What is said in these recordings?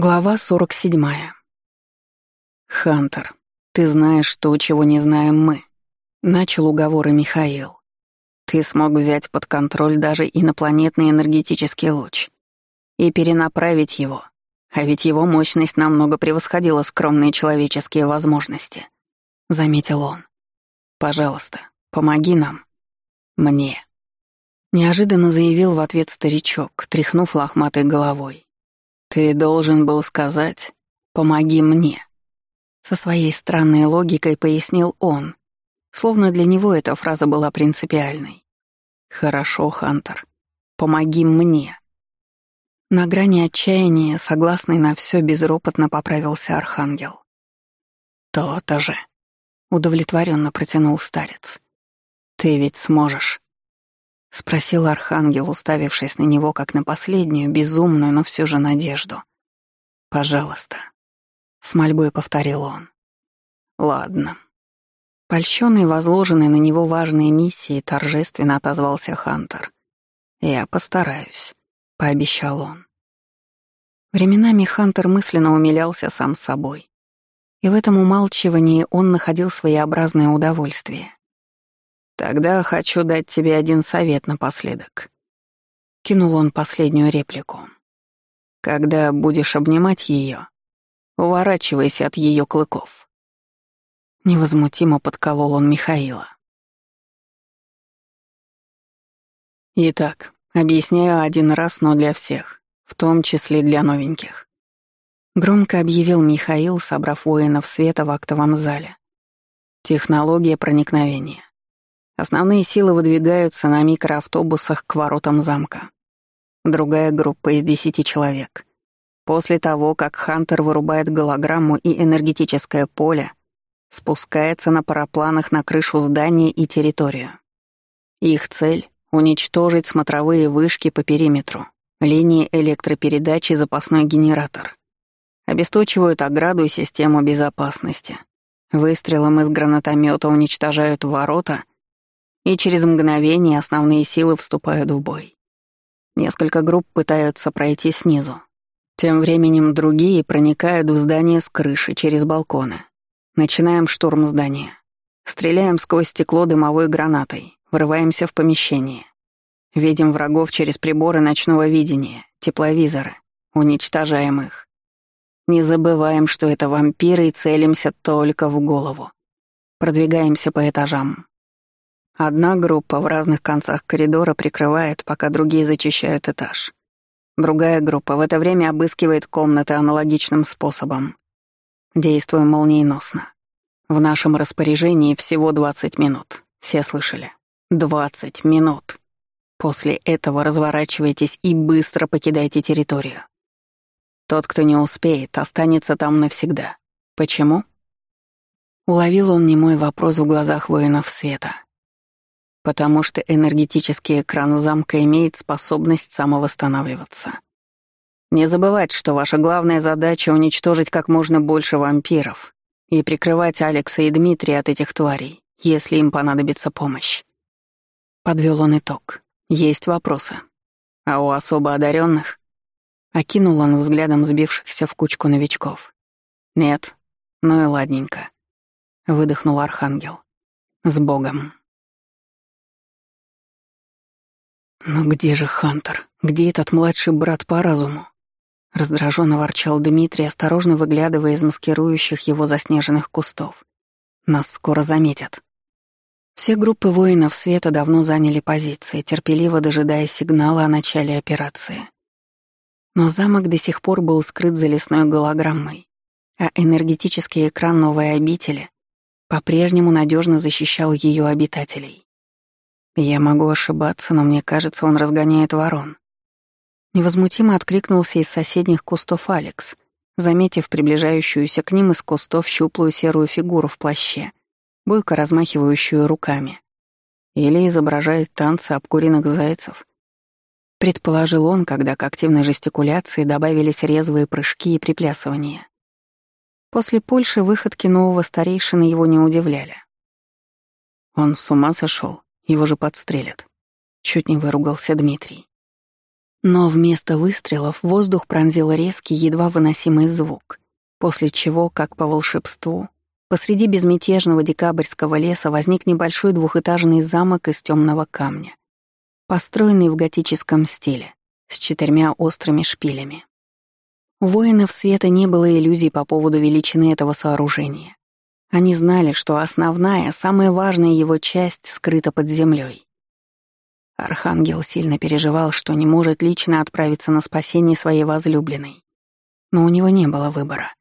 Глава 47. «Хантер, ты знаешь то, чего не знаем мы», — начал уговоры Михаил. «Ты смог взять под контроль даже инопланетный энергетический луч и перенаправить его, а ведь его мощность намного превосходила скромные человеческие возможности», — заметил он. «Пожалуйста, помоги нам. Мне». Неожиданно заявил в ответ старичок, тряхнув лохматой головой. «Ты должен был сказать «помоги мне». Со своей странной логикой пояснил он, словно для него эта фраза была принципиальной. «Хорошо, Хантер, помоги мне». На грани отчаяния, согласный на все, безропотно поправился Архангел. «То-то же», — удовлетворенно протянул старец. «Ты ведь сможешь». — спросил Архангел, уставившись на него, как на последнюю, безумную, но все же надежду. «Пожалуйста», — с мольбой повторил он. «Ладно». Польщенный возложенный на него важные миссии торжественно отозвался Хантер. «Я постараюсь», — пообещал он. Временами Хантер мысленно умилялся сам собой. И в этом умалчивании он находил своеобразное удовольствие. «Тогда хочу дать тебе один совет напоследок». Кинул он последнюю реплику. «Когда будешь обнимать ее, уворачивайся от ее клыков». Невозмутимо подколол он Михаила. Итак, объясняю один раз, но для всех, в том числе для новеньких. Громко объявил Михаил, собрав воинов света в актовом зале. Технология проникновения. Основные силы выдвигаются на микроавтобусах к воротам замка. Другая группа из десяти человек. После того, как Хантер вырубает голограмму и энергетическое поле, спускается на парапланах на крышу здания и территорию. Их цель — уничтожить смотровые вышки по периметру, линии электропередачи и запасной генератор. Обесточивают ограду и систему безопасности. Выстрелом из гранатомета уничтожают ворота и через мгновение основные силы вступают в бой. Несколько групп пытаются пройти снизу. Тем временем другие проникают в здание с крыши через балконы. Начинаем штурм здания. Стреляем сквозь стекло дымовой гранатой, врываемся в помещение. Видим врагов через приборы ночного видения, тепловизоры, уничтожаем их. Не забываем, что это вампиры и целимся только в голову. Продвигаемся по этажам. Одна группа в разных концах коридора прикрывает, пока другие зачищают этаж. Другая группа в это время обыскивает комнаты аналогичным способом. Действуем молниеносно. В нашем распоряжении всего 20 минут. Все слышали? 20 минут. После этого разворачивайтесь и быстро покидайте территорию. Тот, кто не успеет, останется там навсегда. Почему? Уловил он немой вопрос в глазах воинов света потому что энергетический экран замка имеет способность самовосстанавливаться. Не забывать, что ваша главная задача — уничтожить как можно больше вампиров и прикрывать Алекса и Дмитрия от этих тварей, если им понадобится помощь. Подвел он итог. Есть вопросы. А у особо одаренных? Окинул он взглядом сбившихся в кучку новичков. Нет. Ну и ладненько. Выдохнул Архангел. С Богом. «Но где же Хантер? Где этот младший брат по разуму?» Раздраженно ворчал Дмитрий, осторожно выглядывая из маскирующих его заснеженных кустов. «Нас скоро заметят». Все группы воинов света давно заняли позиции, терпеливо дожидая сигнала о начале операции. Но замок до сих пор был скрыт за лесной голограммой, а энергетический экран новой обители по-прежнему надежно защищал ее обитателей. Я могу ошибаться, но мне кажется, он разгоняет ворон. Невозмутимо откликнулся из соседних кустов Алекс, заметив приближающуюся к ним из кустов щуплую серую фигуру в плаще, бойко размахивающую руками. Или изображает танцы обкуренных зайцев. Предположил он, когда к активной жестикуляции добавились резвые прыжки и приплясывания. После Польши выходки нового старейшины его не удивляли. Он с ума сошел, его же подстрелят. Чуть не выругался Дмитрий. Но вместо выстрелов воздух пронзил резкий, едва выносимый звук, после чего, как по волшебству, посреди безмятежного декабрьского леса возник небольшой двухэтажный замок из темного камня, построенный в готическом стиле, с четырьмя острыми шпилями. У воинов света не было иллюзий по поводу величины этого сооружения. Они знали, что основная, самая важная его часть скрыта под землей. Архангел сильно переживал, что не может лично отправиться на спасение своей возлюбленной. Но у него не было выбора.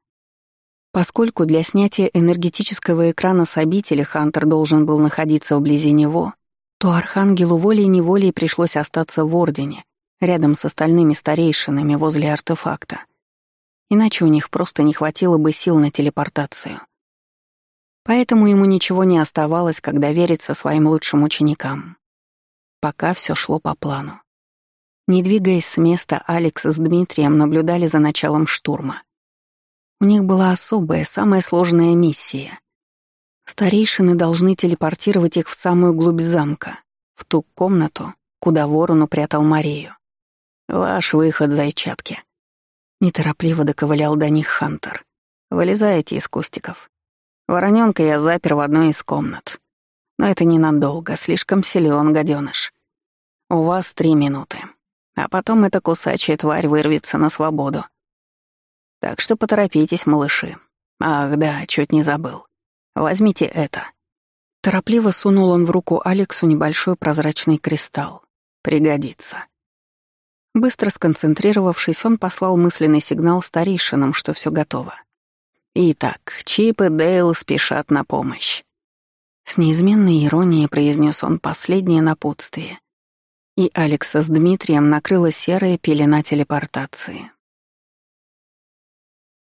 Поскольку для снятия энергетического экрана с обители Хантер должен был находиться вблизи него, то Архангелу волей-неволей пришлось остаться в Ордене, рядом с остальными старейшинами возле артефакта. Иначе у них просто не хватило бы сил на телепортацию. Поэтому ему ничего не оставалось, как довериться своим лучшим ученикам. Пока все шло по плану. Не двигаясь с места, Алекс с Дмитрием наблюдали за началом штурма. У них была особая, самая сложная миссия. Старейшины должны телепортировать их в самую глубь замка, в ту комнату, куда ворон упрятал Марию. «Ваш выход, зайчатки!» Неторопливо доковылял до них Хантер. «Вылезайте из кустиков. Воронёнка я запер в одной из комнат. Но это ненадолго, слишком силен гаденыш. У вас три минуты. А потом эта кусачая тварь вырвется на свободу. Так что поторопитесь, малыши. Ах да, чуть не забыл. Возьмите это. Торопливо сунул он в руку Алексу небольшой прозрачный кристалл. Пригодится. Быстро сконцентрировавшись, он послал мысленный сигнал старейшинам, что все готово. Итак, Чип и Дейл спешат на помощь. С неизменной иронией произнес он последнее напутствие. И Алекса с Дмитрием накрыла серая пелена телепортации.